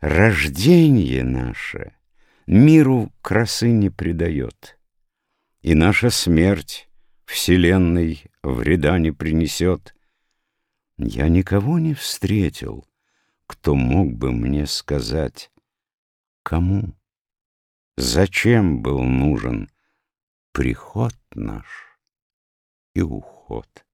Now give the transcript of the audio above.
Рождение наше миру красы не придает, И наша смерть вселенной вреда не принесет. Я никого не встретил, кто мог бы мне сказать, Кому, зачем был нужен приход наш и уход.